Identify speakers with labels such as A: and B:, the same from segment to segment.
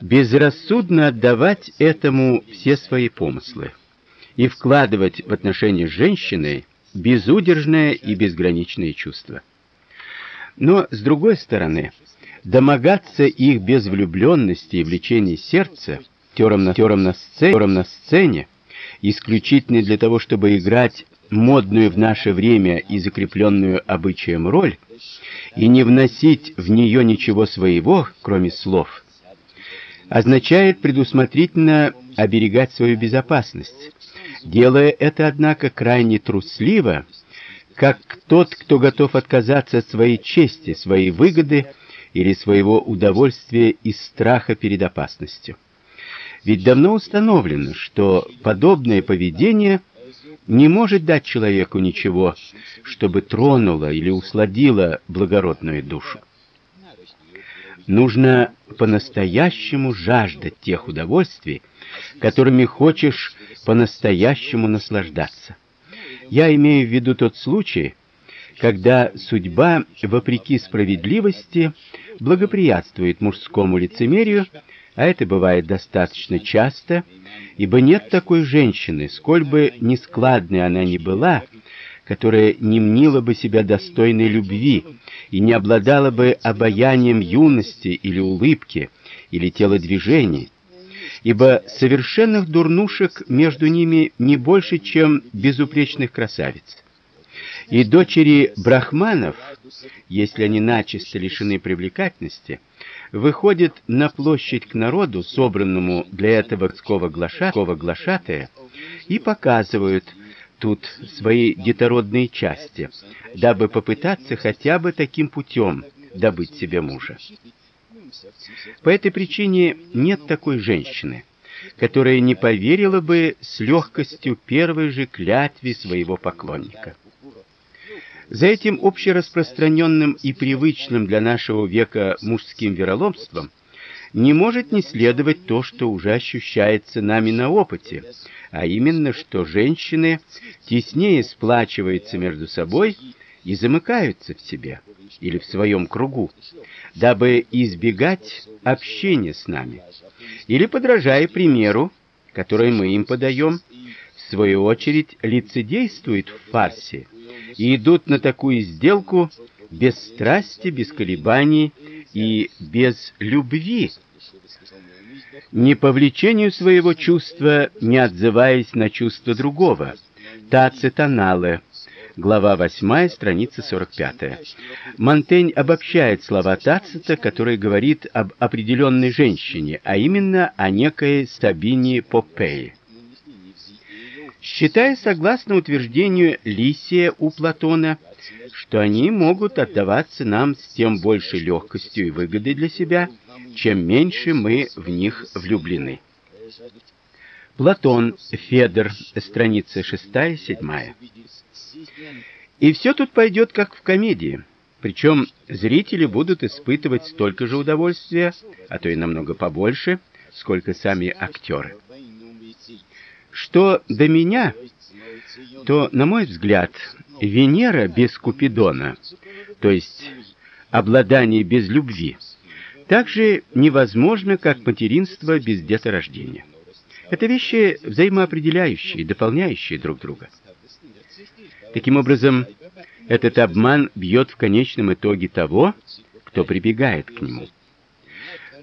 A: безрассудно отдавать этому все свои помыслы и вкладывать в отношения с женщиной безудержное и безграничное чувство. Но с другой стороны, домогаться их без влюбленности и влечения сердца, тером на тером на сцене, тером на сцене, исключительно для того, чтобы играть модную в наше время и закрепленную обычаем роль, и не вносить в нее ничего своего, кроме слов, означает предусмотрительно оберегать свою безопасность, делая это однако крайне трусливо, как тот, кто готов отказаться от своей чести, своей выгоды или своего удовольствия из страха перед опасностью. Ведь давно установлено, что подобное поведение не может дать человеку ничего, чтобы тронуло или усладило благородную душу. Нужно по-настоящему жаждать тех удовольствий, которыми хочешь по-настоящему наслаждаться. Я имею в виду тот случай, когда судьба, вопреки справедливости, благоприятствует мужскому лицемерию, а это бывает достаточно часто, ибо нет такой женщины, сколь бы нескладной она ни была, которая не мнила бы себя достойной любви и не обладала бы обаянием юности или улыбки, или телодвижений, ибо совершенных дурнушек между ними не больше, чем безупречных красавиц. И дочери брахманов, если они начисто лишены привлекательности, выходят на площадь к народу, собранному для этого ского глашатая, и показывают тут свои детородные части, дабы попытаться хотя бы таким путем добыть себе мужа. По этой причине нет такой женщины, которая не поверила бы с легкостью первой же клятве своего поклонника. За этим общераспространенным и привычным для нашего века мужским вероломством не может не следовать то, что уже ощущается нами на опыте, а именно, что женщины теснее сплачиваются между собой и замыкаются в себе или в своем кругу, дабы избегать общения с нами, или подражая примеру, который мы им подаем, в свою очередь лицедействуют в фарсе и идут на такую сделку без страсти, без колебаний и без любви, не по влечению своего чувства, не отзываясь на чувство другого. Тацитанале глава 8, страница 45. Монтень обобщает слова Тацита, который говорит об определенной женщине, а именно о некой Сабине Поппее. Считая, согласно утверждению Лисия у Платона, что они могут отдаваться нам с тем большей легкостью и выгодой для себя, чем меньше мы в них влюблены. Платон, Федор, страница 6-7. И все тут пойдет как в комедии. Причем зрители будут испытывать столько же удовольствия, а то и намного побольше, сколько сами актеры. Что до меня, то, на мой взгляд, Венера без Купидона, то есть обладание без любви, так же невозможно, как материнство без деторождения. Это вещи взаимоопределяющие, дополняющие друг друга. Таким образом, этот обман бьет в конечном итоге того, кто прибегает к нему.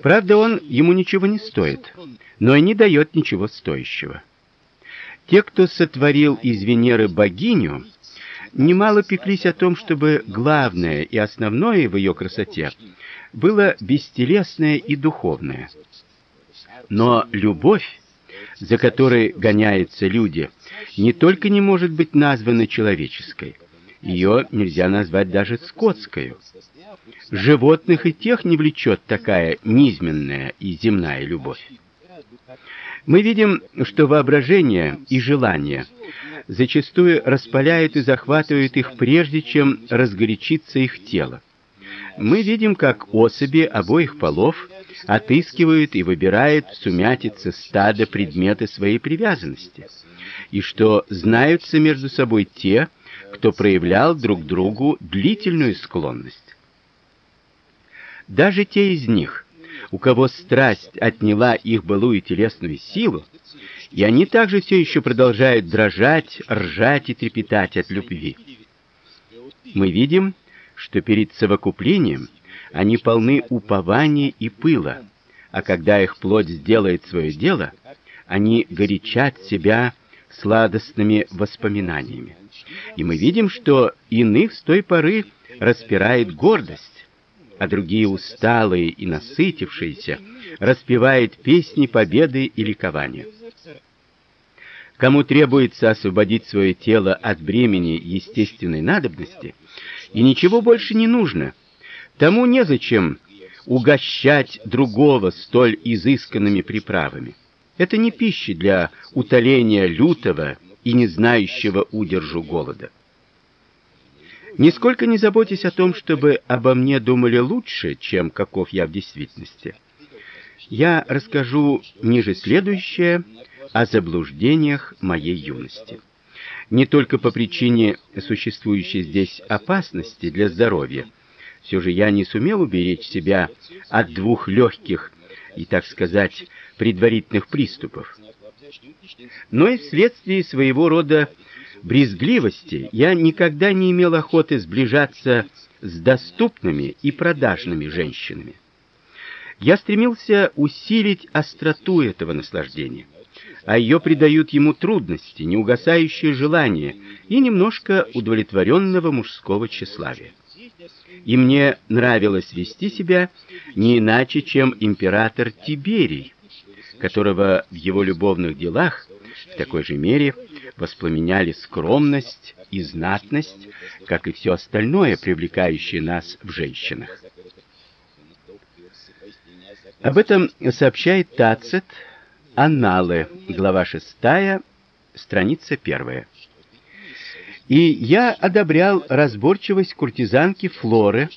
A: Правда, он ему ничего не стоит, но и не дает ничего стоящего. Те, кто сотворил из Венеры богиню, немало пеклись о том, чтобы главное и основное в ее красоте было бестелесное и духовное. Но любовь, за которой гоняются люди, не только не может быть названа человеческой, ее нельзя назвать даже скотской. Животных и тех не влечет такая низменная и земная любовь. Мы видим, что воображение и желание зачастую распаляют и захватывают их прежде, чем разгорячится их тело. Мы видим, как особи обоих полов отыскивают и выбирают в сумятице стада предметы своей привязанности, и что знаются между собой те, кто проявлял друг другу длительную склонность. Даже те из них, у кого страсть отняла их былую телесную силу, и они также все еще продолжают дрожать, ржать и трепетать от любви. Мы видим, что перед совокуплением они полны упования и пыла, а когда их плоть сделает свое дело, они горячат себя сладостными воспоминаниями. И мы видим, что иных с той поры распирает гордость, а другие усталые и насытившиеся распевают песни победы и ликования. Кому требуется освободить свое тело от бремени естественной надобности, и ничего больше не нужно, тому незачем угощать другого столь изысканными приправами. Это не пища для утоления лютого и не знающего удержу голода. Нисколько не заботьтесь о том, чтобы обо мне думали лучше, чем каков я в действительности. Я расскажу ниже следующее о заблуждениях моей юности. Не только по причине существующей здесь опасности для здоровья. Все же я не сумел уберечь себя от двух легких и, так сказать, предварительных приступов. Но и вследствие своего рода брезгливости я никогда не имел охоты сближаться с доступными и продажными женщинами. Я стремился усилить остроту этого наслаждения а ее придают ему трудности, неугасающее желание и немножко удовлетворенного мужского тщеславия. И мне нравилось вести себя не иначе, чем император Тиберий, которого в его любовных делах в такой же мере воспламеняли скромность и знатность, как и все остальное, привлекающее нас в женщинах. Об этом сообщает Тацит Анналы, глава 6, страница 1. И я одобрял разборчивость куртизанки Флоры,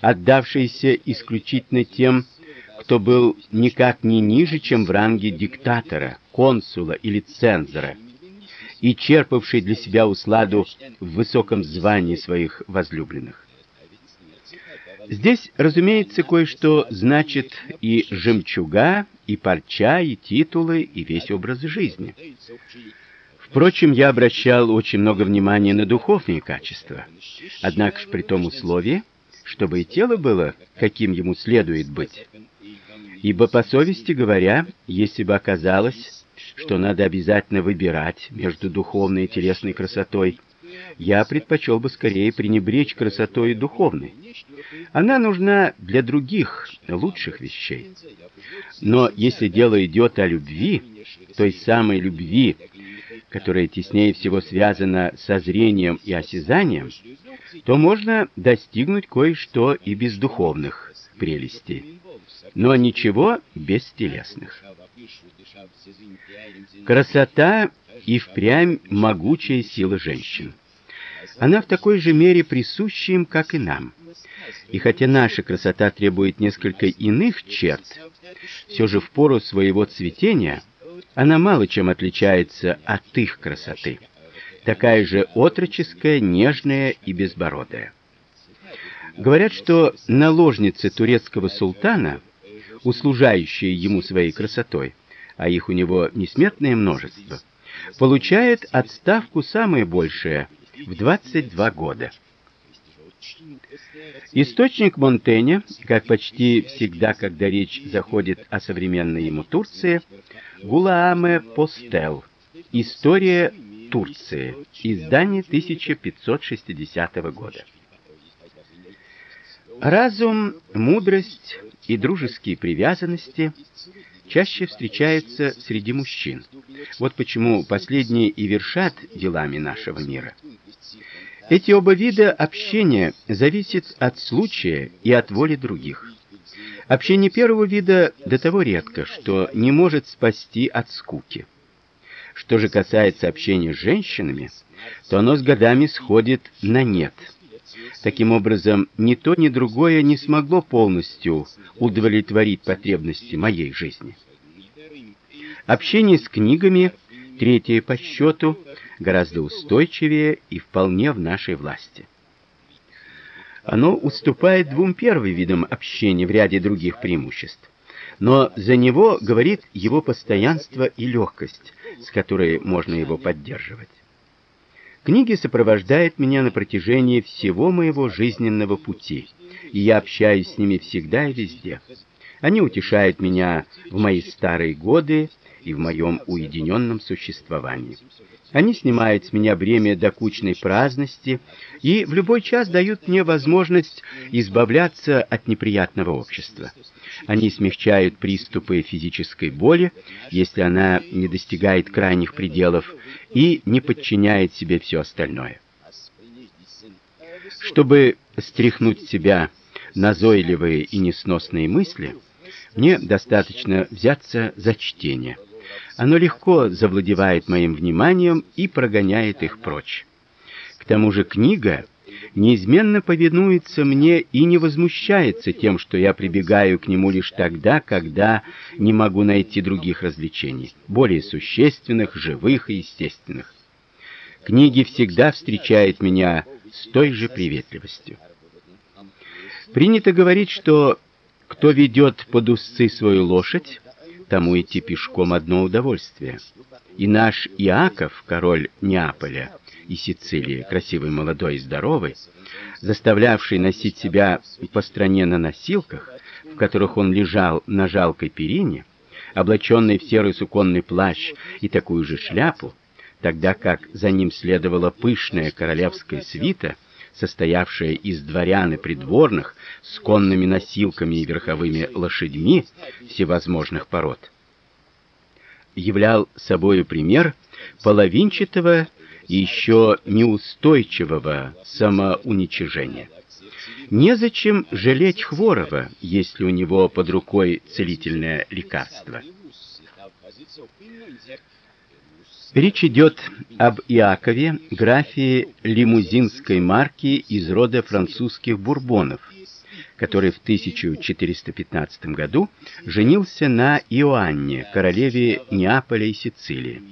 A: отдавшейся исключительно тем, кто был никак не ниже, чем в ранге диктатора, консула или цензора, и черпавшей для себя усладу в высоком звании своих возлюбленных. Здесь, разумеется, кое-что значит и жемчуга, и парча, и титулы, и весь образ жизни. Впрочем, я обращал очень много внимания на духовные качества. Однако при том условии, чтобы и тело было, каким ему следует быть. Ибо по совести говоря, если бы оказалось, что надо обязательно выбирать между духовной и телесной красотой, я предпочел бы скорее пренебречь красотой духовной. Она нужна для других, лучших вещей. Но если дело идет о любви, той самой любви, которая теснее всего связана со зрением и осязанием, то можно достигнуть кое-что и без духовных прелестей, но ничего без телесных. Красота и впрямь могучая сила женщин. Она в такой же мере присуща им, как и нам. И хотя наша красота требует несколько иных черт, все же в пору своего цветения она мало чем отличается от их красоты. Такая же отроческая, нежная и безбородая. Говорят, что наложницы турецкого султана, услужающие ему своей красотой, а их у него несметное множество, получает отставку самое большее в 22 года. Источник Монтэня, как почти всегда, когда речь заходит о современной ему Турции, Гулааме Постел. История Турции. Издание 1560 года. Разум, мудрость и дружеские привязанности чаще встречаются среди мужчин. Вот почему последние и вершат делами нашего мира. Эти оба вида общения зависят от случая и от воли других. Общение первого вида до того редко, что не может спасти от скуки. Что же касается общения с женщинами, то оно с годами сходит на нет. Таким образом, ни то, ни другое не смогло полностью удовлетворить потребности моей жизни. Общение с книгами, третье по счету, гораздо устойчивее и вполне в нашей власти. Оно уступает двум первым видам общения в ряде других преимуществ. но за него говорит его постоянство и легкость, с которой можно его поддерживать. Книги сопровождают меня на протяжении всего моего жизненного пути, и я общаюсь с ними всегда и везде. Они утешают меня в мои старые годы и в моем уединенном существовании. Они снимают с меня бремя докучной праздности и в любой час дают мне возможность избавляться от неприятного общества. Они смягчают приступы физической боли, если она не достигает крайних пределов и не подчиняет себе все остальное. Чтобы стряхнуть с себя назойливые и несносные мысли, мне достаточно взяться за чтение. Оно легко завладевает моим вниманием и прогоняет их прочь. К тому же книга неизменно повинуется мне и не возмущается тем, что я прибегаю к нему лишь тогда, когда не могу найти других развлечений, более существенных, живых и естественных. Книги всегда встречают меня с той же приветливостью. Принято говорить, что кто ведет под узцы свою лошадь, тому идти пешком одно удовольствие. И наш Иаков, король Неаполя и Сицилии, красивый, молодой и здоровый, заставлявший носить себя по стране на носилках, в которых он лежал на жалкой перине, облаченный в серый суконный плащ и такую же шляпу, тогда как за ним следовала пышная королевская свита, состоявшая из дворян и придворных с конными носилками и верховыми лошадьми всевозможных пород, являл собою пример половинчатого и еще неустойчивого самоуничижения. Незачем жалеть хворого, если у него под рукой целительное лекарство. Речь идет об Иакове, графе лимузинской марки из рода французских бурбонов, который в 1415 году женился на Иоанне, королеве Неаполя и Сицилии.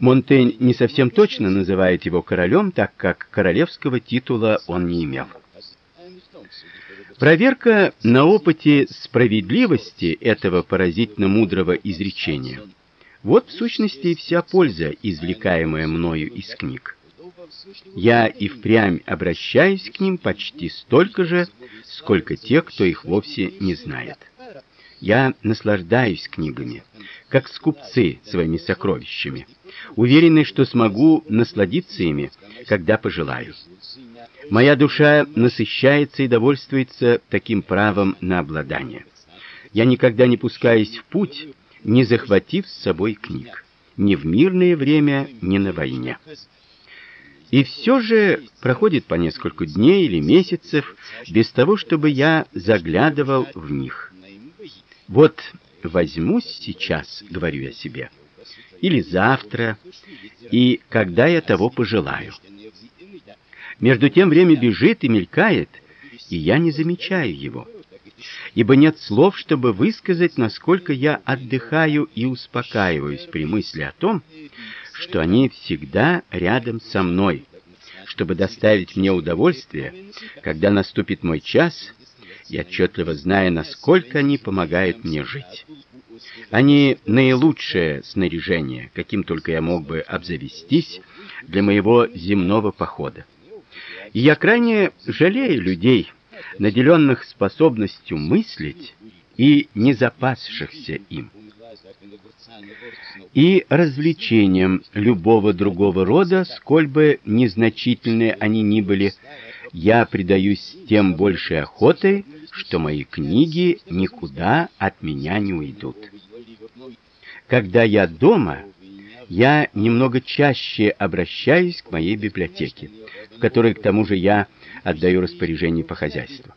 A: Монтень не совсем точно называет его королем, так как королевского титула он не имел. Проверка на опыте справедливости этого поразительно мудрого изречения – вот в сущности и вся польза, извлекаемая мною из книг. Я и впрямь обращаюсь к ним почти столько же, сколько те, кто их вовсе не знает. Я наслаждаюсь книгами, как скупцы своими сокровищами, уверенный, что смогу насладиться ими, когда пожелаю. Моя душа насыщается и довольствуется таким правом на обладание. Я никогда не пускаюсь в путь, не захватив с собой книг, ни в мирное время, ни на войне. И все же проходит по несколько дней или месяцев без того, чтобы я заглядывал в них. Вот возьмусь сейчас, говорю я себе, или завтра, и когда я того пожелаю. Между тем время бежит и мелькает, и я не замечаю его ибо нет слов, чтобы высказать, насколько я отдыхаю и успокаиваюсь при мысли о том, что они всегда рядом со мной, чтобы доставить мне удовольствие, когда наступит мой час, и отчетливо зная, насколько они помогают мне жить. Они наилучшее снаряжение, каким только я мог бы обзавестись для моего земного похода. И я крайне жалею людей, наделенных способностью мыслить и не запасшихся им. И развлечениям любого другого рода, сколь бы незначительные они ни были, я предаюсь тем большей охотой, что мои книги никуда от меня не уйдут. Когда я дома, я немного чаще обращаюсь к моей библиотеке, в которой к тому же я отдаю распоряжение по хозяйству.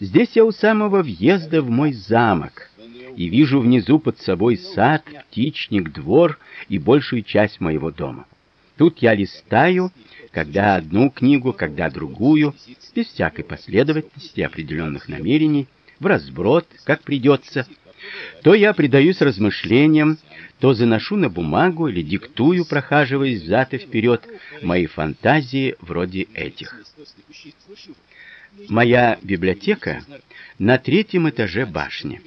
A: Здесь я у самого въезда в мой замок и вижу внизу под собой сад, птичник, двор и большую часть моего дома. Тут я листаю, когда одну книгу, когда другую, без всякой последовательности определенных намерений, в разброд, как придется. То я предаюсь размышлениям, то заношу на бумагу или диктую, прохаживаясь взад и вперед, мои фантазии вроде этих. Моя библиотека на третьем этаже башни.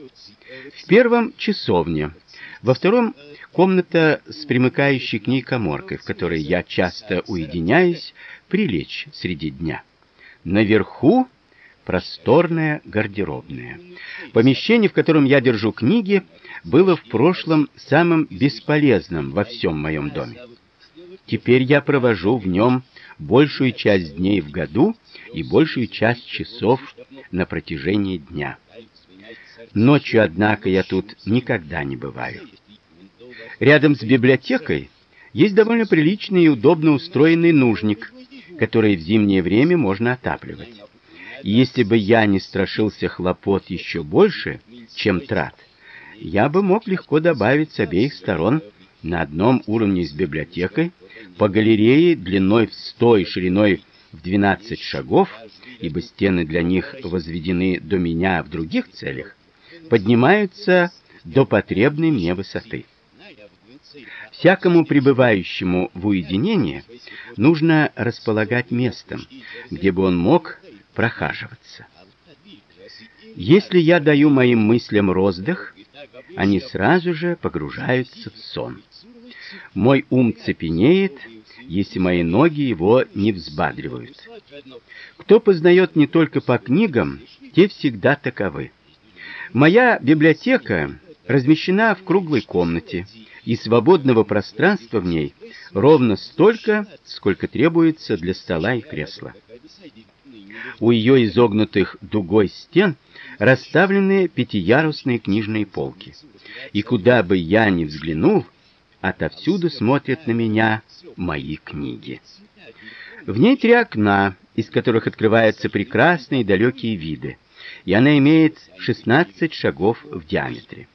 A: В первом часовня, во втором комната с примыкающей к ней каморкой, в которой я часто уединяюсь прилечь среди дня. Наверху просторная гардеробная. Помещение, в котором я держу книги, было в прошлом самым бесполезным во всем моем доме. Теперь я провожу в нем большую часть дней в году и большую часть часов на протяжении дня. Ночью, однако, я тут никогда не бываю. Рядом с библиотекой есть довольно приличный и удобно устроенный нужник, который в зимнее время можно отапливать. Если бы я не страшился хлопот еще больше, чем трат, я бы мог легко добавить с обеих сторон на одном уровне с библиотекой по галерее длиной в 100 и шириной в 12 шагов, ибо стены для них возведены до меня в других целях, поднимаются до потребной мне высоты. Всякому пребывающему в уединении нужно располагать местом, где бы он мог прохаживаться. Если я даю моим мыслям роздых, они сразу же погружаются в сон. Мой ум цепенеет, если мои ноги его не взбадривают. Кто познает не только по книгам, те всегда таковы. Моя библиотека размещена в круглой комнате, и свободного пространства в ней ровно столько, сколько требуется для стола и кресла. У ее изогнутых дугой стен расставлены пятиярусные книжные полки. И куда бы я ни взглянул, отовсюду смотрят на меня мои книги. В ней три окна, из которых открываются прекрасные далекие виды, и она имеет 16 шагов в диаметре.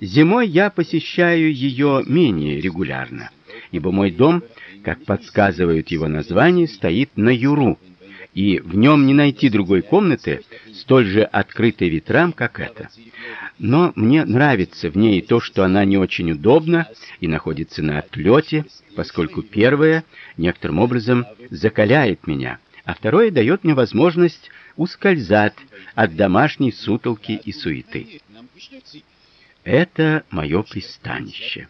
A: Зимой я посещаю ее менее регулярно, ибо мой дом, как подсказывает его название, стоит на юру, и в нем не найти другой комнаты, столь же открытой ветрам, как эта. Но мне нравится в ней то, что она не очень удобна и находится на отлете, поскольку первое некоторым образом закаляет меня, а второе дает мне возможность ускользать от домашней сутолки и суеты. Это мое пристанище.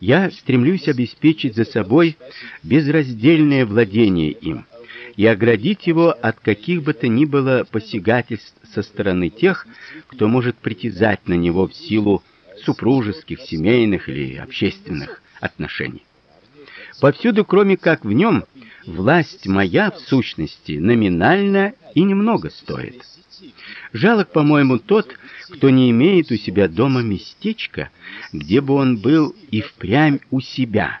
A: Я стремлюсь обеспечить за собой безраздельное владение им и оградить его от каких бы то ни было посягательств со стороны тех, кто может притязать на него в силу супружеских, семейных или общественных отношений. Повсюду, кроме как в нем, власть моя в сущности номинально и немного стоит. Жалок, по-моему, тот, кто не имеет у себя дома местечка, где бы он был и впрямь у себя,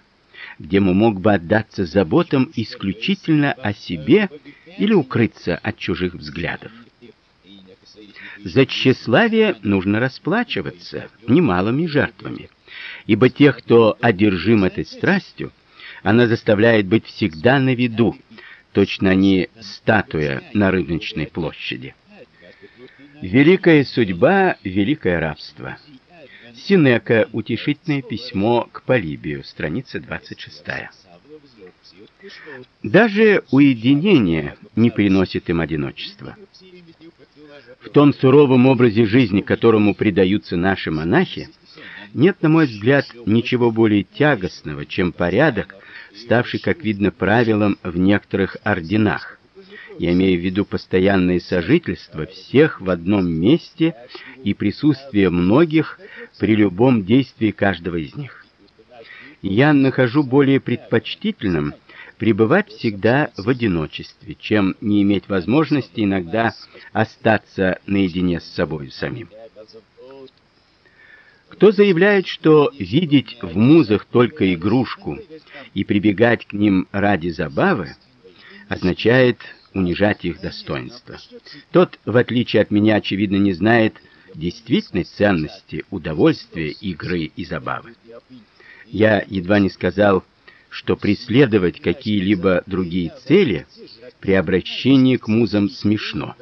A: где ему мог бы отдаться заботам исключительно о себе или укрыться от чужих взглядов. За тщеславие нужно расплачиваться немалыми жертвами, ибо тех, кто одержим этой страстью, она заставляет быть всегда на виду, точно они статуя на рыночной площади. Великая судьба, великое рабство. Синека. Утешительное письмо к Полибию, страница 26. Даже уединение не приносит им одиночества. В том суровом образе жизни, которому предаются наши монахи, нет, на мой взгляд, ничего более тягостного, чем порядок, ставший, как видно, правилом в некоторых орденах я имею в виду постоянное сожительство всех в одном месте и присутствие многих при любом действии каждого из них. Я нахожу более предпочтительным пребывать всегда в одиночестве, чем не иметь возможности иногда остаться наедине с собой самим. Кто заявляет, что видеть в музах только игрушку и прибегать к ним ради забавы, означает унижать их достоинство. Тот, в отличие от меня, очевидно, не знает действительной ценности удовольствия, игры и забавы. Я едва не сказал, что преследовать какие-либо другие цели при обращении к музам смешно.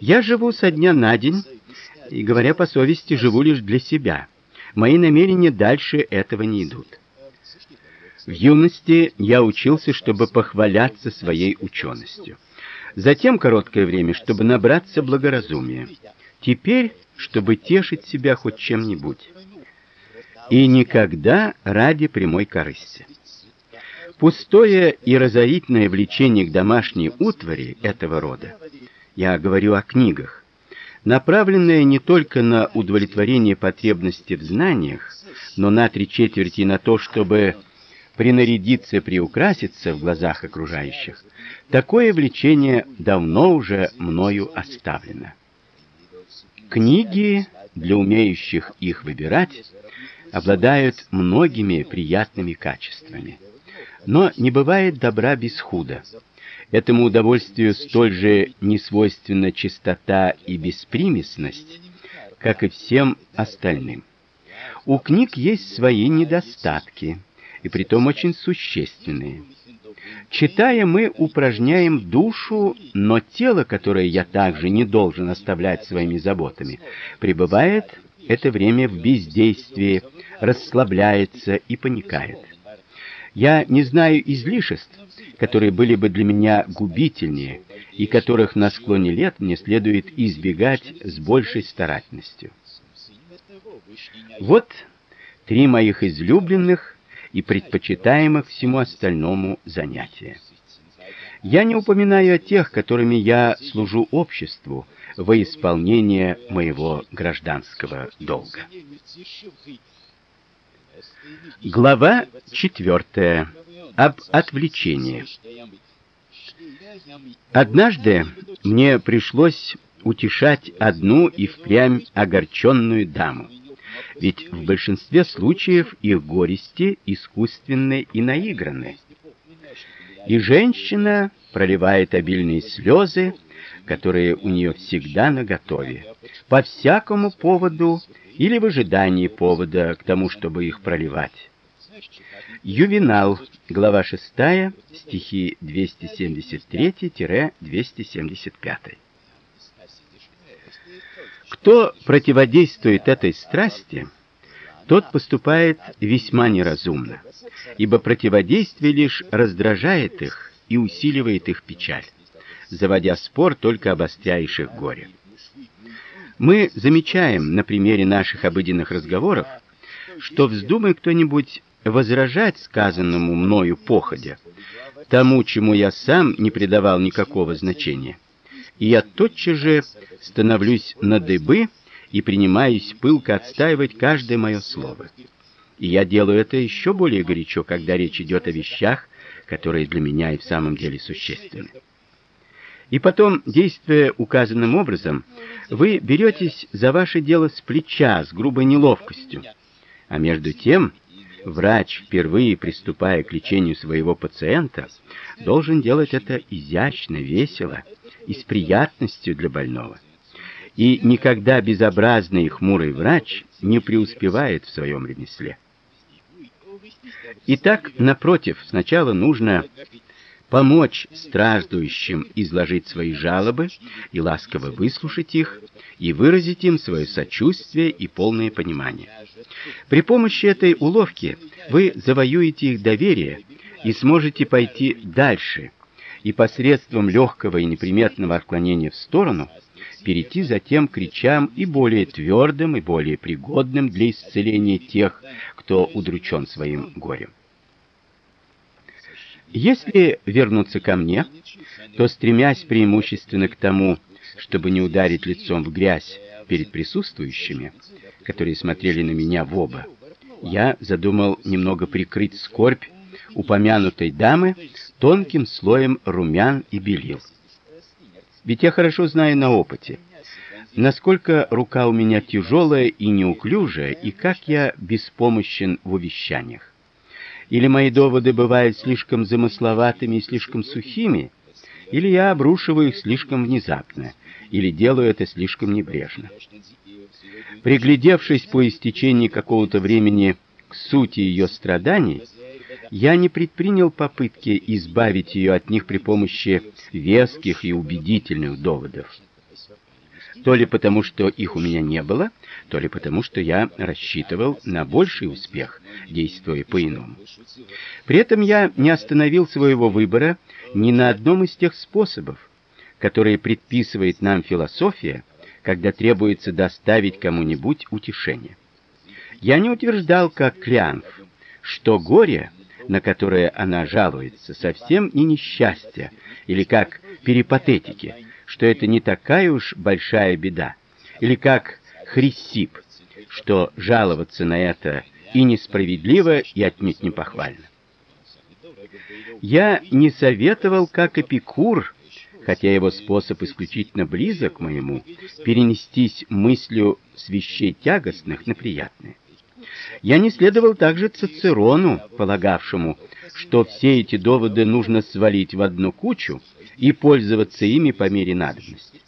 A: Я живу со дня на день, и, говоря по совести, живу лишь для себя. Мои намерения дальше этого не идут. В юности я учился, чтобы похваляться своей ученостью. Затем короткое время, чтобы набраться благоразумия. Теперь, чтобы тешить себя хоть чем-нибудь. И никогда ради прямой корысти. Пустое и разорительное влечение к домашней утвари этого рода, я говорю о книгах, направленное не только на удовлетворение потребности в знаниях, но на три четверти на то, чтобы принарядиться, приукраситься в глазах окружающих, такое влечение давно уже мною оставлено. Книги для умеющих их выбирать обладают многими приятными качествами. Но не бывает добра без худа. Этому удовольствию столь же несвойственна чистота и беспримесность, как и всем остальным. У книг есть свои недостатки, и притом очень существенные. Читая, мы упражняем душу, но тело, которое я также не должен оставлять своими заботами, пребывает это время в бездействии, расслабляется и паникает. Я не знаю излишеств, которые были бы для меня губительнее и которых на склоне лет мне следует избегать с большей старательностью. Вот три моих излюбленных и предпочитаемых всему остальному занятия. Я не упоминаю о тех, которыми я служу обществу во исполнение моего гражданского долга. Глава четвертая. Об отвлечении. Однажды мне пришлось утешать одну и впрямь огорченную даму. Ведь в большинстве случаев их горести искусственны и наиграны. И женщина проливает обильные слезы, которые у нее всегда наготове, по всякому поводу или в ожидании повода к тому, чтобы их проливать. Ювенал, глава 6, стихи 273-275. Кто противодействует этой страсти, тот поступает весьма неразумно, ибо противодействие лишь раздражает их и усиливает их печаль, заводя спор только обостряешь их горе. Мы замечаем на примере наших обыденных разговоров, что вздумай кто-нибудь возражать сказанному мною походя, тому, чему я сам не придавал никакого значения, и я тотчас же становлюсь на дыбы и принимаюсь пылко отстаивать каждое мое слово. И я делаю это еще более горячо, когда речь идет о вещах, которые для меня и в самом деле существенны. И потом, действуя указанным образом, вы беретесь за ваше дело с плеча, с грубой неловкостью. А между тем, врач, впервые приступая к лечению своего пациента, должен делать это изящно, весело и с приятностью для больного. И никогда безобразный и хмурый врач не преуспевает в своем ремесле. Итак, напротив, сначала нужно помочь страждущим изложить свои жалобы и ласково выслушать их и выразить им свое сочувствие и полное понимание. При помощи этой уловки вы завоюете их доверие и сможете пойти дальше, и посредством легкого и неприметного отклонения в сторону перейти затем к речам и более твердым и более пригодным для исцеления тех, кто удручен своим горем. Если вернуться ко мне, то стремясь преимущественно к тому, чтобы не ударить лицом в грязь перед присутствующими, которые смотрели на меня в оба, я задумал немного прикрыть скорбь упомянутой дамы тонким слоем румян и белил. Ведь я хорошо знаю на опыте, насколько рука у меня тяжелая и неуклюжая, и как я беспомощен в увещаниях или мои доводы бывают слишком замысловатыми и слишком сухими, или я обрушиваю их слишком внезапно, или делаю это слишком небрежно. Приглядевшись по истечении какого-то времени к сути ее страданий, я не предпринял попытки избавить ее от них при помощи веских и убедительных доводов то ли потому, что их у меня не было, то ли потому, что я рассчитывал на больший успех, действуя по-иному. При этом я не остановил своего выбора ни на одном из тех способов, которые предписывает нам философия, когда требуется доставить кому-нибудь утешение. Я не утверждал, как Клянф, что горе, на которое она жалуется, совсем не несчастье, или как перипатетики, что это не такая уж большая беда, или как Хрисип, что жаловаться на это и несправедливо, и отнюдь не похвально. Я не советовал, как Эпикур, хотя его способ исключительно близок к моему, перенестись мыслью с вещей тягостных на приятные. Я не следовал также Цицерону, полагавшему, что все эти доводы нужно свалить в одну кучу и пользоваться ими по мере надобности.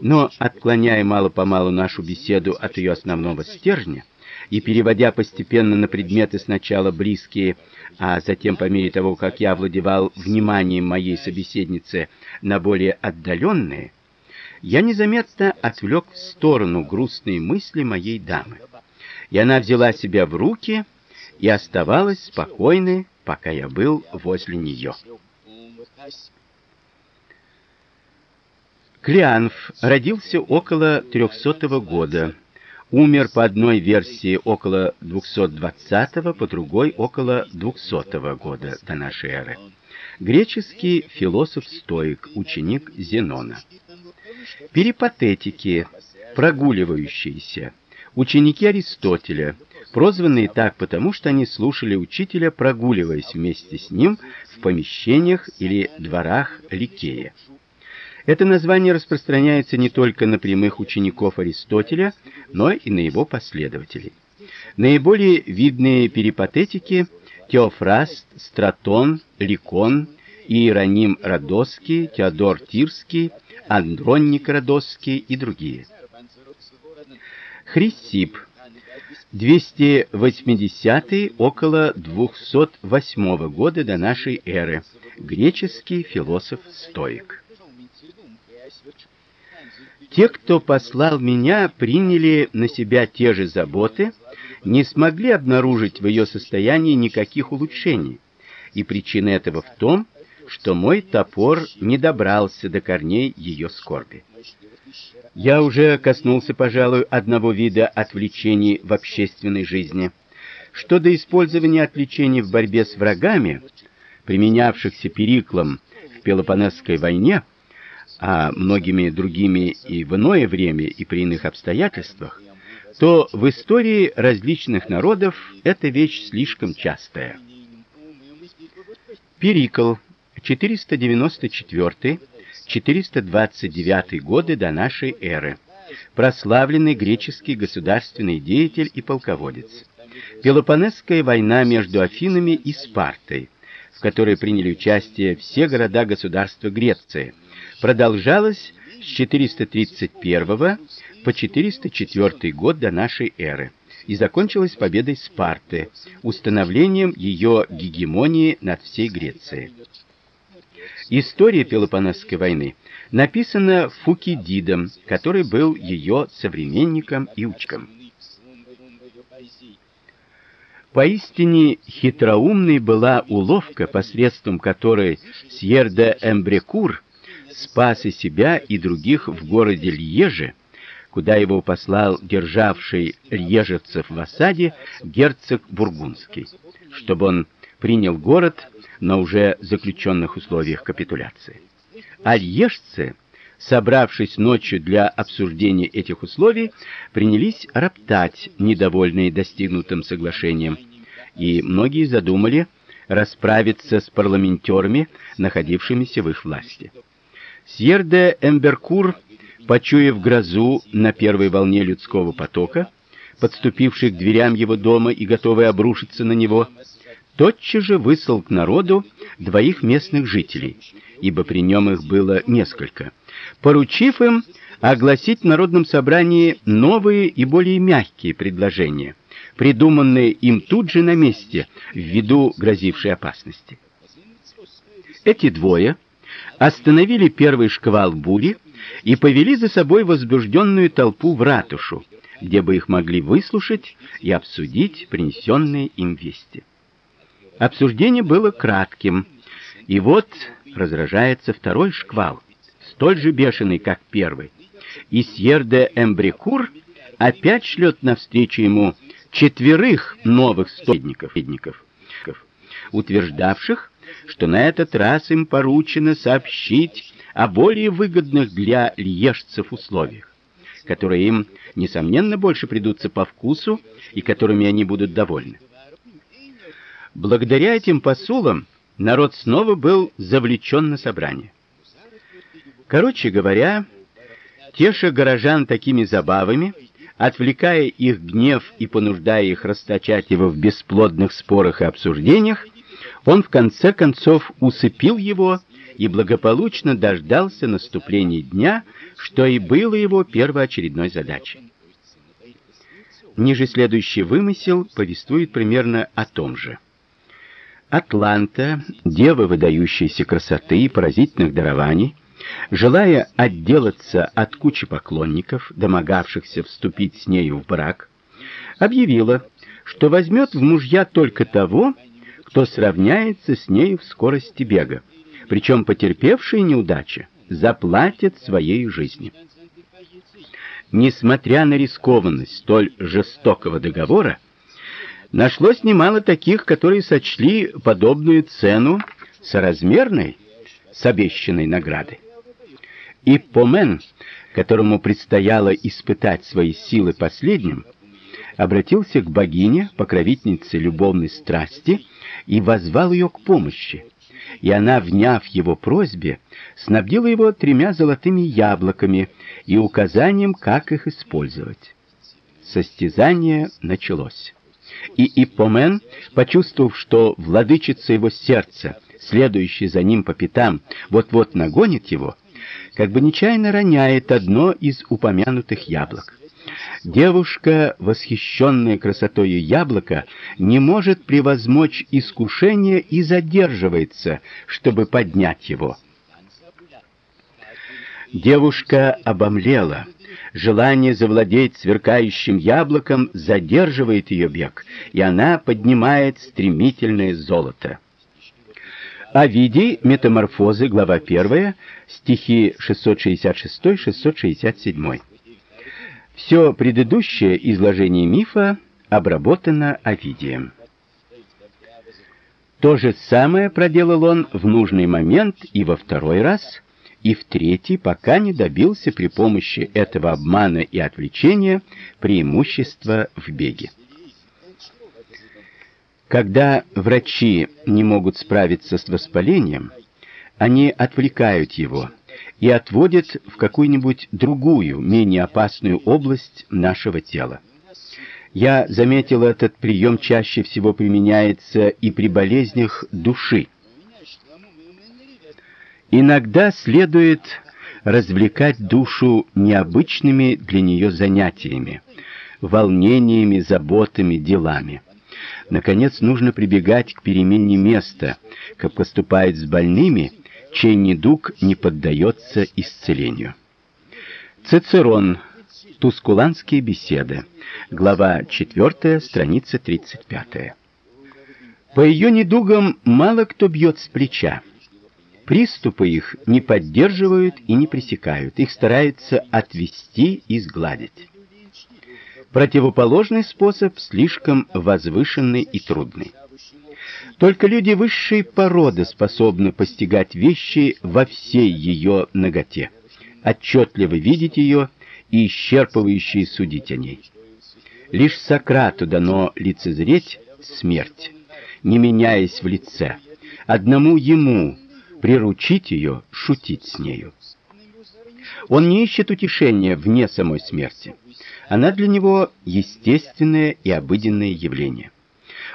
A: Но отклоняя мало-помалу нашу беседу от ее основного стержня и переводя постепенно на предметы сначала близкие, а затем по мере того, как я овладевал вниманием моей собеседницы на более отдаленные, я незаметно отвлек в сторону грустные мысли моей дамы и она взяла себя в руки и оставалась спокойной, пока я был возле нее. Клеанф родился около 300 года. Умер по одной версии около 220, по другой около 200 года до нашей эры. Греческий философ-стоик, ученик Зенона. Перипатетики, прогуливающиеся, ученики Аристотеля, прозванные так потому, что они слушали учителя, прогуливаясь вместе с ним в помещениях или дворах Ликея. Это название распространяется не только на прямых учеников Аристотеля, но и на его последователей. Наиболее видные перипатетики Теофраст, Стратон, Ликон, Иероним Родосский, Теодор Тирский, Андроник Родосский и другие. Хрисип 280 около 208 года до нашей эры. Греческий философ-стоик. Те, кто послал меня, приняли на себя те же заботы, не смогли обнаружить в ее состоянии никаких улучшений. И причина этого в том, что мой топор не добрался до корней ее скорби. Я уже коснулся, пожалуй, одного вида отвлечений в общественной жизни. Что до использования отвлечений в борьбе с врагами, применявшихся Периклом в Пелопонесской войне, а многими другими и в иное время и при иных обстоятельствах, то в истории различных народов эта вещь слишком частая. Перикл 494 429 годы до нашей эры. Прославленный греческий государственный деятель и полководец. Пелопонесская война между Афинами и Спартой, в которой приняли участие все города-государства Греции, продолжалась с 431 по 404 год до нашей эры и закончилась победой Спарты, установлением ее гегемонии над всей Грецией. История Пелопонесской войны написана Фукидидом, который был ее современником и учеником. Поистине хитроумной была уловка, посредством которой Сьер де Эмбрекур спас и себя, и других в городе Льеже, куда его послал державший льежевцев в осаде герцог Бургундский, чтобы он принял город на уже заключенных условиях капитуляции. А льежцы, собравшись ночью для обсуждения этих условий, принялись роптать, недовольные достигнутым соглашением, и многие задумали расправиться с парламентерами, находившимися в их власти. Сьер де Эмберкур, почуяв грозу на первой волне людского потока, подступивший к дверям его дома и готовый обрушиться на него, тотчас же выслал к народу двоих местных жителей, ибо при нем их было несколько, поручив им огласить в народном собрании новые и более мягкие предложения, придуманные им тут же на месте ввиду грозившей опасности. Эти двое остановили первый шквал бури и повели за собой возбужденную толпу в ратушу, где бы их могли выслушать и обсудить принесенные им вести. Обсуждение было кратким, и вот разражается второй шквал, столь же бешеный, как первый. И Сьер де Эмбрикур опять шлет навстречу ему четверых новых стольников, утверждавших, что на этот раз им поручено сообщить о более выгодных для льежцев условиях, которые им несомненно больше придутся по вкусу и которыми они будут довольны. Благодаря этим посулам народ снова был завлечен на собрание. Короче говоря, теша горожан такими забавами, отвлекая их гнев и понуждая их расточать его в бесплодных спорах и обсуждениях, он в конце концов усыпил его и благополучно дождался наступления дня, что и было его первоочередной задачей. Ниже следующий вымысел повествует примерно о том же. Атланта, дева выдающейся красоты и поразительных дарований, желая отделаться от кучи поклонников, домогавшихся вступить с нею в брак, объявила, что возьмет в мужья только того, кто сравняется с ней в скорости бега, причем потерпевшие неудачи заплатят своей жизнью. Несмотря на рискованность столь жестокого договора, нашлось немало таких, которые сочли подобную цену соразмерной с обещанной наградой. И Помен, которому предстояло испытать свои силы последним, обратился к богине, покровительнице любовной страсти, и возвал ее к помощи. И она, вняв его просьбе, снабдила его тремя золотыми яблоками и указанием, как их использовать. Состязание началось. И Ипомен, почувствовав, что владычица его сердца, следующая за ним по пятам, вот-вот нагонит его, как бы нечаянно роняет одно из упомянутых яблок. Девушка, восхищенная красотой яблока, не может превозмочь искушение и задерживается, чтобы поднять его. Девушка обомлела. Желание завладеть сверкающим яблоком задерживает ее бег, и она поднимает стремительное золото. Овидий, Метаморфозы, глава 1, стихи 666-667. Все предыдущее изложение мифа обработано Овидием. То же самое проделал он в нужный момент и во второй раз, и в третий, пока не добился при помощи этого обмана и отвлечения преимущества в беге. Когда врачи не могут справиться с воспалением, они отвлекают его и отводят в какую-нибудь другую, менее опасную область нашего тела. Я заметил, этот прием чаще всего применяется и при болезнях души. Иногда следует развлекать душу необычными для нее занятиями, волнениями, заботами, делами. Наконец, нужно прибегать к перемене места, как поступает с больными, чей недуг не поддается исцелению. Цицерон. Тускуланские беседы. Глава 4, страница 35. По ее недугам мало кто бьет с плеча. Приступы их не поддерживают и не пресекают, их стараются отвести и сгладить. Противоположный способ слишком возвышенный и трудный. Только люди высшей породы способны постигать вещи во всей ее наготе, отчетливо видеть ее и исчерпывающе судить о ней. Лишь Сократу дано лицезреть смерть, не меняясь в лице. Одному ему приручить ее, шутить с нею. Он не ищет утешения вне самой смерти. Она для него естественное и обыденное явление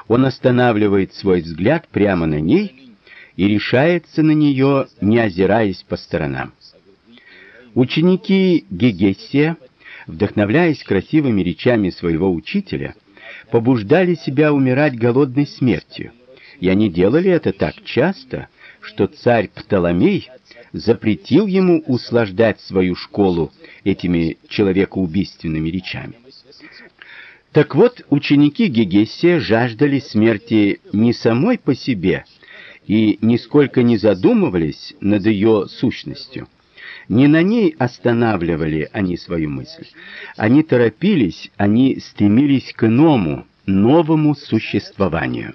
A: он останавливает свой взгляд прямо на ней и решается на нее, не озираясь по сторонам. Ученики Гегесия, вдохновляясь красивыми речами своего учителя, побуждали себя умирать голодной смертью. И они делали это так часто, что царь Птоломей запретил ему услаждать свою школу этими человекоубийственными речами. Так вот, ученики Гегесия жаждали смерти не самой по себе и нисколько не задумывались над ее сущностью. Не на ней останавливали они свою мысль. Они торопились, они стремились к иному, новому существованию.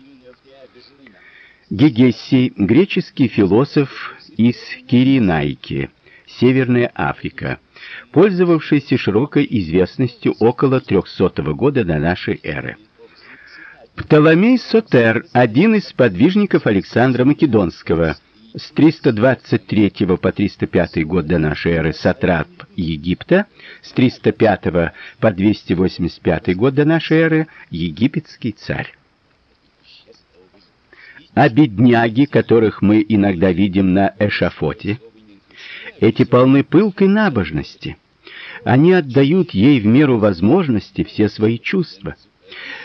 A: Гегесий, греческий философ из Киринайки, Северная Африка, пользовавшийся широкой известностью около 300 года до нашей эры. Птоломей Сотер, один из подвижников Александра Македонского, с 323 по 305 год до нашей эры сатрап Египта, с 305 по 285 год до нашей эры египетский царь. А бедняги, которых мы иногда видим на эшафоте, эти полны пылкой набожности. Они отдают ей в меру возможности все свои чувства.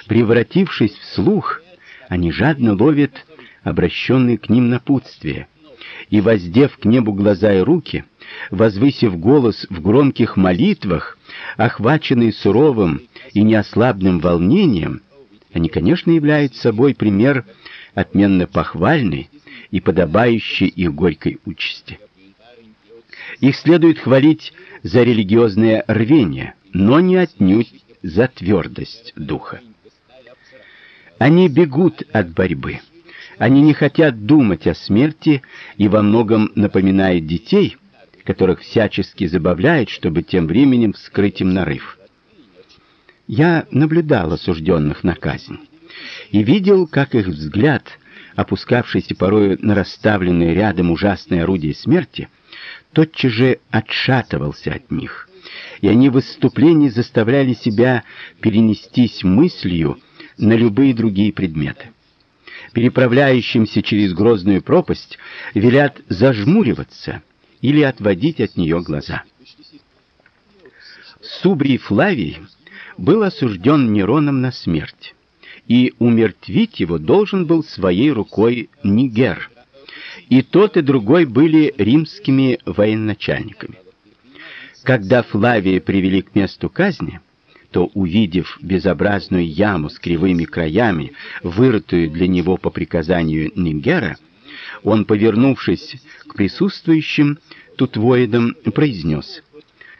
A: Превратившись в слух, они жадно ловят обращенные к ним напутствия и воздев к небу глаза и руки, возвысив голос в громких молитвах, охваченные суровым и неослабным волнением, они, конечно, являются собой пример отменно похвальный и подобающий их горькой участи. Их следует хвалить за религиозное рвение, но не отнюдь за твердость духа. Они бегут от борьбы. Они не хотят думать о смерти и во многом напоминают детей, которых всячески забавляют, чтобы тем временем вскрыть им нарыв. Я наблюдал осужденных на казнь и видел, как их взгляд, опускавшийся порою на расставленные рядом ужасные орудия смерти, тотчас же отшатывался от них, и они в выступлении заставляли себя перенестись мыслью на любые другие предметы. Переправляющимся через грозную пропасть велят зажмуриваться или отводить от нее глаза. Субрий Флавий был осужден Нероном на смерть, и умертвить его должен был своей рукой Нигер. И тот, и другой были римскими военачальниками. Когда Флавия привели к месту казни, то, увидев безобразную яму с кривыми краями, вырытую для него по приказанию Нигера, он, повернувшись к присутствующим тут воинам, произнес: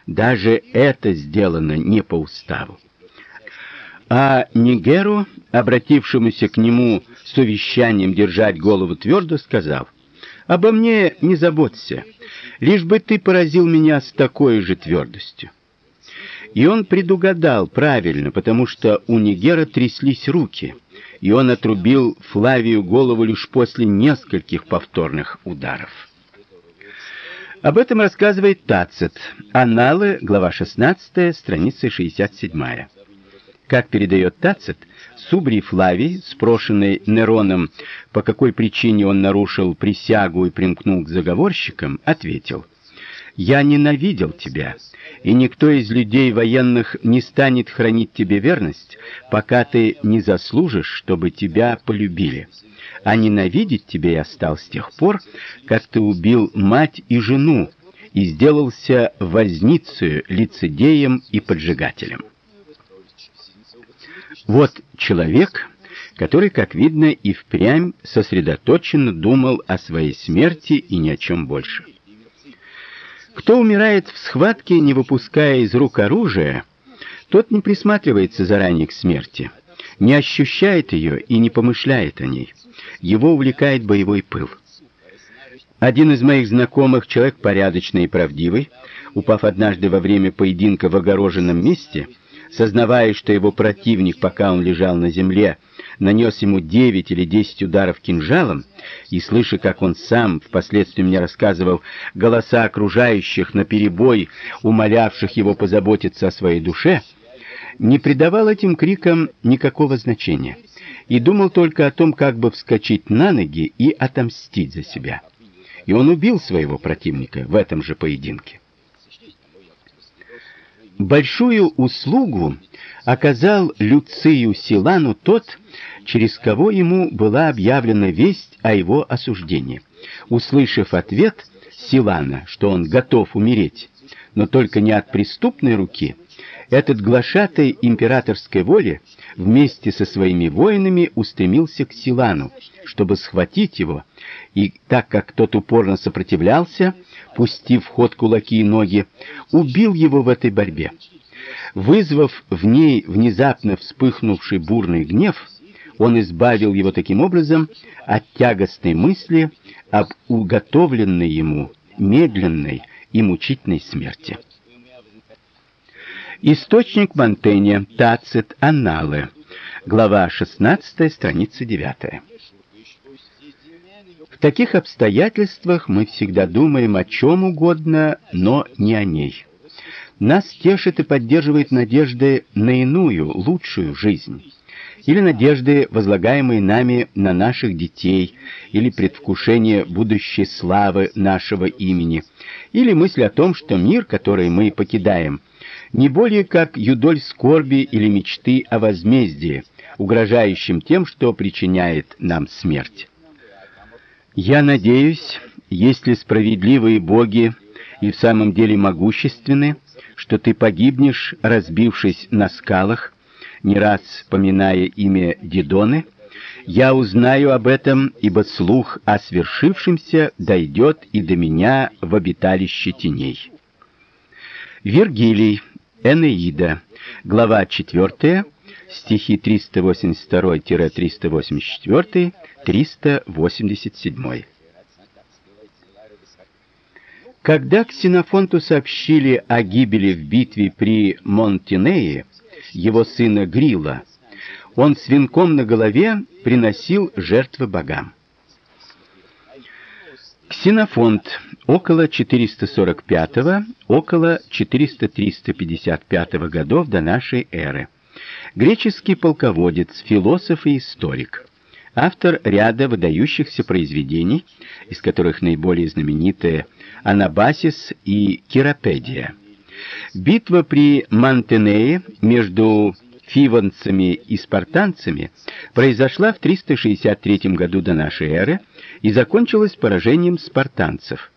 A: "Даже это сделано не по уставу". А Нигеру, обратившемуся к нему с увещанием держать голову твердо, сказал: "Обо мне не заботься, лишь бы ты поразил меня с такой же твердостью". И он предугадал правильно, потому что у Нигера тряслись руки, и он отрубил Флавию голову лишь после нескольких повторных ударов. Об этом рассказывает Тацит. Аналы, глава 16, страница 67. Как передает Тацит, Субрий Флавий, спрошенный Нероном, по какой причине он нарушил присягу и примкнул к заговорщикам, ответил: "Я ненавидел тебя, и никто из людей военных не станет хранить тебе верность, пока ты не заслужишь, чтобы тебя полюбили. А ненавидеть тебя я стал с тех пор, как ты убил мать и жену и сделался возницей, лицедеем и поджигателем. Вот человек, который, как видно, и впрямь сосредоточенно думал о своей смерти и ни о чем больше. Кто умирает в схватке, не выпуская из рук оружия, тот не присматривается заранее к смерти, не ощущает ее и не помышляет о ней. Его увлекает боевой пыл. Один из моих знакомых, человек порядочный и правдивый, упав однажды во время поединка в огороженном месте, сознавая, что его противник, пока он лежал на земле, нанес ему девять или десять ударов кинжалом, и слыша, как он сам впоследствии мне рассказывал голоса окружающих на перебой, умолявших его позаботиться о своей душе, не придавал этим крикам никакого значения и думал только о том, как бы вскочить на ноги и отомстить за себя. И он убил своего противника в этом же поединке. Большую услугу оказал Люцию Силану тот, через кого ему была объявлена весть о его осуждении. Услышав ответ Силана, что он готов умереть, но только не от преступной руки, этот глашатай императорской воли вместе со своими воинами устремился к Силану, чтобы схватить его и так как тот упорно сопротивлялся, пустив в ход кулаки и ноги, убил его в этой борьбе. Вызвав в ней внезапно вспыхнувший бурный гнев, он избавил его таким образом от тягостной мысли об уготовленной ему медленной и мучительной смерти. Источник Монтэня, Тацит, Анналы, глава 16, страница 9. В таких обстоятельствах мы всегда думаем о чем угодно, но не о ней. Нас тешит и поддерживает надежды на иную, лучшую жизнь или надежды, возлагаемые нами на наших детей, или предвкушение будущей славы нашего имени, или мысль о том, что мир, который мы покидаем, не более как юдоль скорби или мечты о возмездии, угрожающем тем, что причиняет нам смерть. Я надеюсь, если справедливые боги и в самом деле могущественны, что ты погибнешь, разбившись на скалах, не раз поминая имя Дидоны, я узнаю об этом, ибо слух о свершившемся дойдет и до меня в обиталище теней. Вергилий, Энеида, глава 4, стихи 382-384, 387. Когда Ксенофонту сообщили о гибели в битве при Монтинее, его сына Грила, он с венком на голове приносил жертвы богам. Ксенофонт около 445 около 400-355 годов до нашей эры. Греческий полководец, философ и историк. Автор ряда выдающихся произведений, из которых наиболее знаменитые Анабасис и Киропедия. Битва при Мантенее между фиванцами и спартанцами произошла в 363 году до нашей эры и закончилась поражением спартанцев.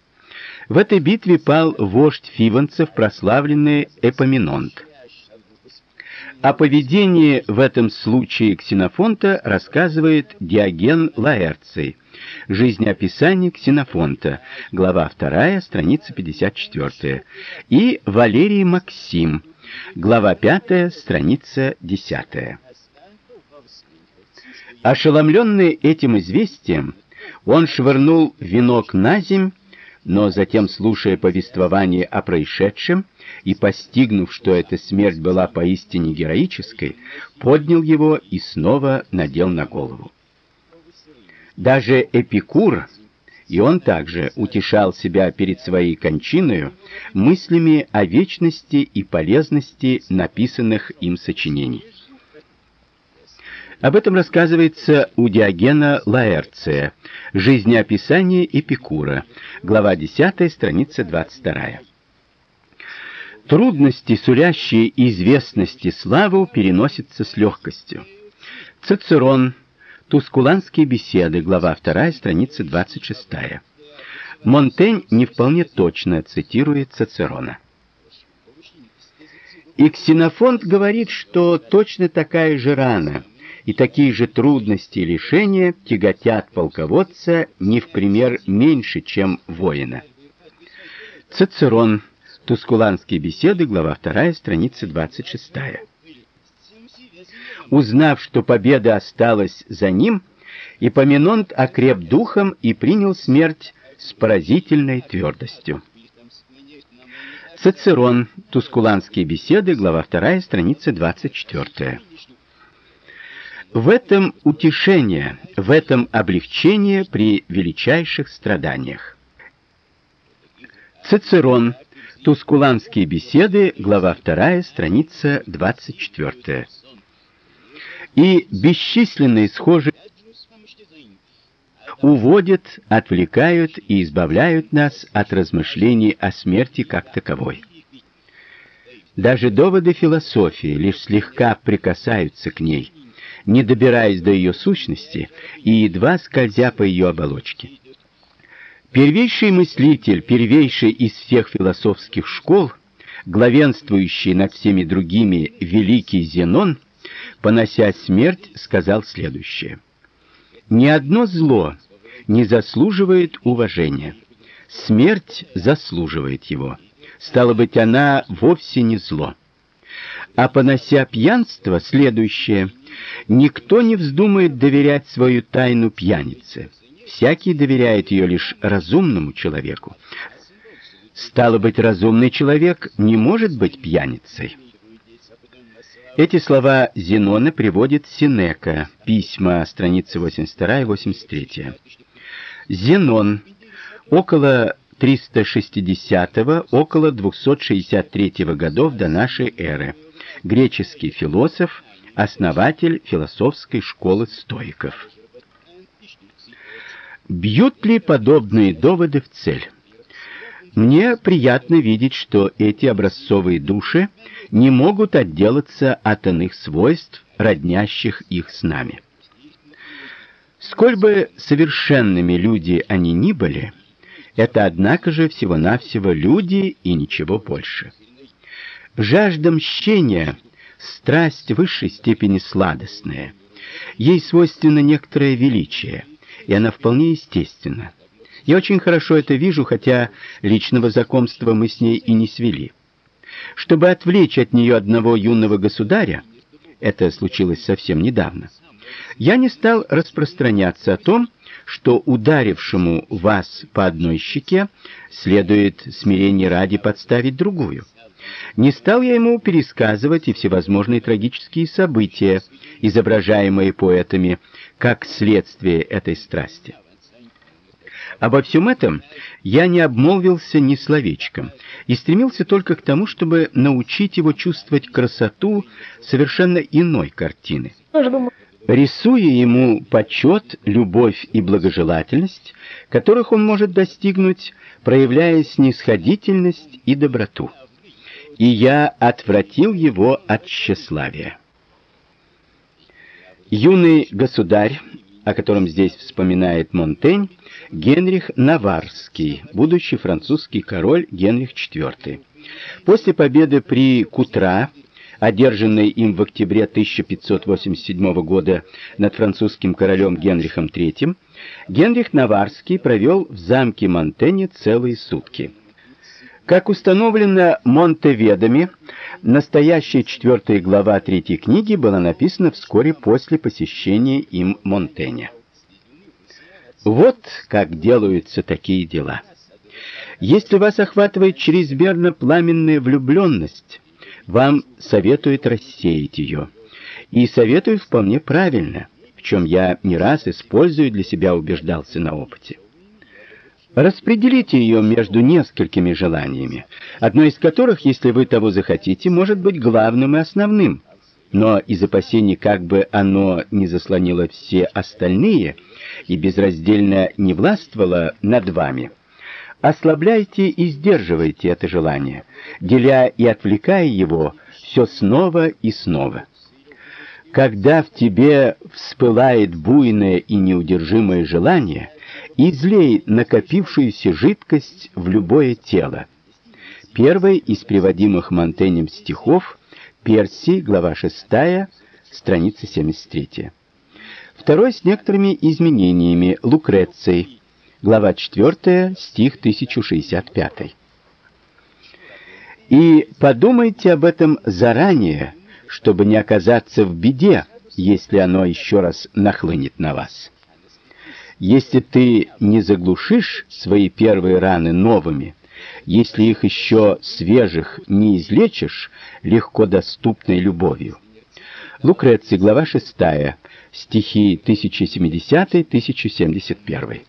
A: В этой битве пал вождь фиванцев, прославленный Эпоминонт. О поведении в этом случае Ксенофонта рассказывает Диоген Лаэрций. Жизнеописание Ксенофонта, глава 2, страница 54, и Валерий Максим, глава 5, страница 10. Ошеломленный этим известием, он швырнул венок на земь, но затем, слушая повествование о происшедшем и постигнув, что эта смерть была поистине героической, поднял его и снова надел на голову. Даже Эпикур, и он также утешал себя перед своей кончиной мыслями о вечности и полезности написанных им сочинений. Об этом рассказывается у Диогена Лаэрция, Жизнеописание Эпикура, глава 10, страница 22. Трудности, сулящие известности славу, переносятся с легкостью. Цицерон Тускуланские беседы, глава 2, страница 26. Монтень не вполне точно цитирует Цицерона. И Ксенофонт говорит, что точно такая же рана и такие же трудности и лишения тяготят полководца не в пример меньше, чем воина. Цицерон. Тускуланские беседы, глава 2, страница 26. Узнав, что победа осталась за ним, Ипоминонт окреп духом и принял смерть с поразительной твердостью. Цицерон. Тускуланские беседы, глава 2, страница 24. В этом утешение, в этом облегчение при величайших страданиях. Цицерон. Тускуланские беседы, глава 2, страница 24 и бесчисленные схожие уводят, отвлекают и избавляют нас от размышлений о смерти как таковой. Даже доводы философии лишь слегка прикасаются к ней, не добираясь до ее сущности и едва скользя по ее оболочке. Первейший мыслитель, первейший из всех философских школ, главенствующий над всеми другими великий Зенон, понося смерть, сказал следующее: Ни одно зло не заслуживает уважения. Смерть заслуживает его. Стало быть, она вовсе не зло. А понося пьянство, следующее: никто не вздумает доверять свою тайну пьянице. Всякий доверяет ее лишь разумному человеку. Стало быть, разумный человек не может быть пьяницей. Эти слова Зенона приводит Синека. Письма, страницы 82 и 83. Зенон около 360 около 263 годов до нашей эры. Греческий философ, основатель философской школы стоиков. Бьют ли подобные доводы в цель? Мне приятно видеть, что эти образцовые души не могут отделаться от иных свойств, роднящих их с нами. Сколь бы совершенными люди они ни были, это однако же всего-навсего люди и ничего больше. Жажда мщения страсть высшей степени сладостная. Ей свойственно некоторое величие, и она вполне естественна. Я очень хорошо это вижу, хотя личного знакомства мы с ней и не свели. Чтобы отвлечь от нее одного юного государя, это случилось совсем недавно. Я не стал распространяться о том, что ударившему вас по одной щеке следует смирение ради подставить другую. Не стал я ему пересказывать и всевозможные трагические события, изображаемые поэтами, как следствие этой страсти. Обо всем этом я не обмолвился ни словечком и стремился только к тому, чтобы научить его чувствовать красоту совершенно иной картины. Рисуя ему почет, любовь и благожелательность, которых он может достигнуть, проявляя снисходительность и доброту. И я отвратил его от тщеславия. Юный государь о котором здесь вспоминает Монтень, Генрих Наварский, будущий французский король Генрих IV. После победы при Кутра, одержанной им в октябре 1587 года над французским королем Генрихом III, Генрих Наварский провел в замке Монтенье целые сутки. Как установлено Монтеведами, настоящая четвертая глава третьей книги была написана вскоре после посещения им Монтенья. Вот как делаются такие дела. Если вас охватывает чрезмерно пламенная влюбленность, вам советуют рассеять ее. И советуют вполне правильно, в чем я не раз использую для себя убеждался на опыте. Распределите ее между несколькими желаниями, одно из которых, если вы того захотите, может быть главным и основным. Но из опасений, как бы оно не заслонило все остальные и безраздельно не властвовало над вами, ослабляйте и сдерживайте это желание, деля и отвлекая его все снова и снова. Когда в тебе вспылает буйное и неудержимое желание, излей накопившуюся жидкость в любое тело. Первый из приводимых Монтенем стихов Персий, глава 6, страница 73. Второй с некоторыми изменениями Лукреций, глава 4, стих 1065. И подумайте об этом заранее, чтобы не оказаться в беде, если оно еще раз нахлынет на вас. Если ты не заглушишь свои первые раны новыми, если их еще свежих не излечишь легко доступной любовью. Лукреций, глава 6, стихи 1070-1071.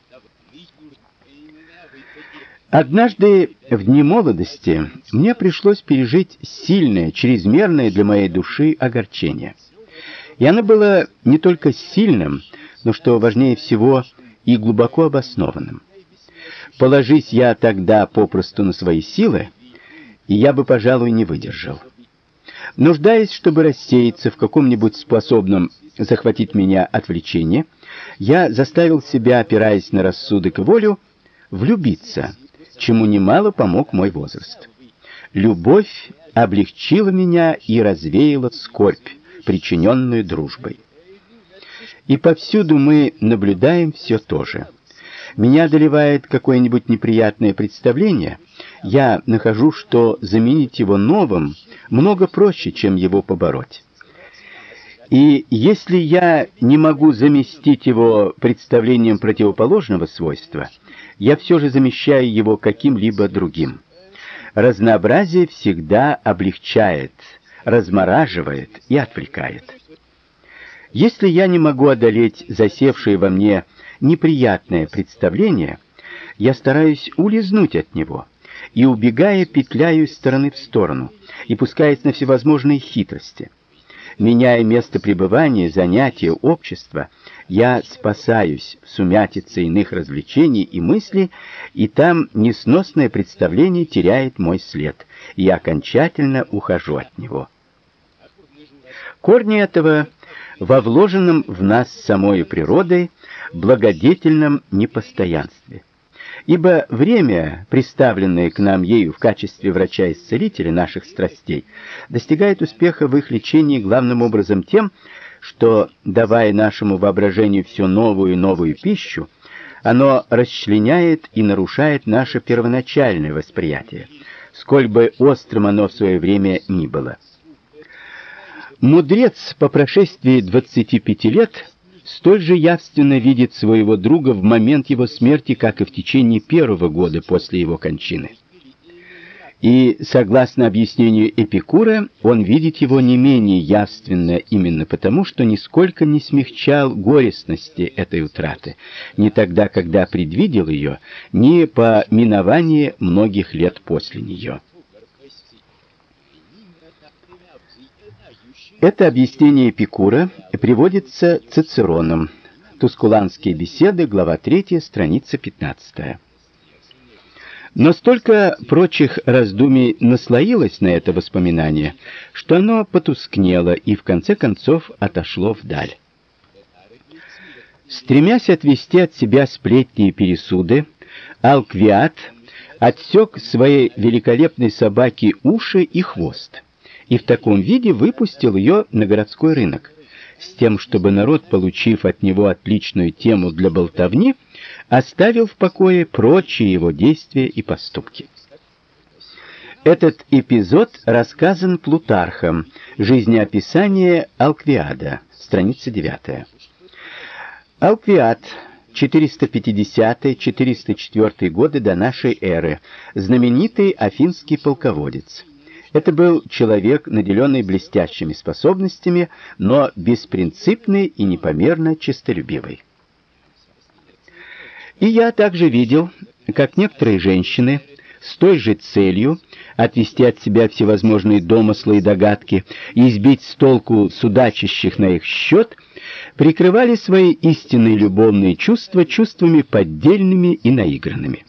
A: Однажды в дни молодости мне пришлось пережить сильное, чрезмерное для моей души огорчение. И оно было не только сильным, но что важнее всего, и глубоко обоснованным. Положись я тогда попросту на свои силы, и я бы, пожалуй, не выдержал. Нуждаясь, чтобы рассеяться в каком-нибудь способном захватить меня отвлечении, я заставил себя, опираясь на рассудок и волю, влюбиться, чему немало помог мой возраст. Любовь облегчила меня и развеяла скорбь, причиненную дружбой. И повсюду мы наблюдаем все то же. меня одолевает какое-нибудь неприятное представление, я нахожу, что заменить его новым много проще, чем его побороть. И если я не могу заместить его представлением противоположного свойства, я все же замещаю его каким-либо другим. Разнообразие всегда облегчает, размораживает и отвлекает. Если я не могу одолеть засевшее во мне неприятное представление, я стараюсь улизнуть от него и убегая петляю из стороны в сторону и пускаясь на всевозможные хитрости. Меняя место пребывания, занятия, общества, я спасаюсь в сумятице иных развлечений и мыслей, и там несносное представление теряет мой след, и я окончательно ухожу от него. Корни этого во вложенном в нас самой природой благодетельном непостоянстве. Ибо время, представленное к нам ею в качестве врача-исцелителя наших страстей, достигает успеха в их лечении главным образом тем, что, давая нашему воображению все новую и новую пищу, оно расчленяет и нарушает наше первоначальное восприятие, сколь бы острым оно в свое время ни было. Мудрец по прошествии 25 лет столь же явственно видит своего друга в момент его смерти, как и в течение первого года после его кончины. И, согласно объяснению Эпикура, он видит его не менее явственно именно потому, что нисколько не смягчал горестности этой утраты, ни тогда, когда предвидел ее, ни по миновании многих лет после нее. Это объяснение Эпикура приводится Цицероном. Тускуланские беседы, глава 3, страница 15. Но столько прочих раздумий наслоилось на это воспоминание, что оно потускнело и в конце концов отошло вдаль. Стремясь отвести от себя сплетни и пересуды, Алквиат отсек своей великолепной собаке уши и хвост и в таком виде выпустил ее на городской рынок, с тем, чтобы народ, получив от него отличную тему для болтовни, оставил в покое прочие его действия и поступки. Этот эпизод рассказан Плутархом. Жизнеописание Алквиада, страница 9. Алквиад 450-404 годы до нашей эры, знаменитый афинский полководец. Это был человек, наделенный блестящими способностями, но беспринципный и непомерно честолюбивый. И я также видел, как некоторые женщины с той же целью отвести от себя всевозможные домыслы и догадки и сбить с толку судачащих на их счет, прикрывали свои истинные любовные чувства чувствами поддельными и наигранными.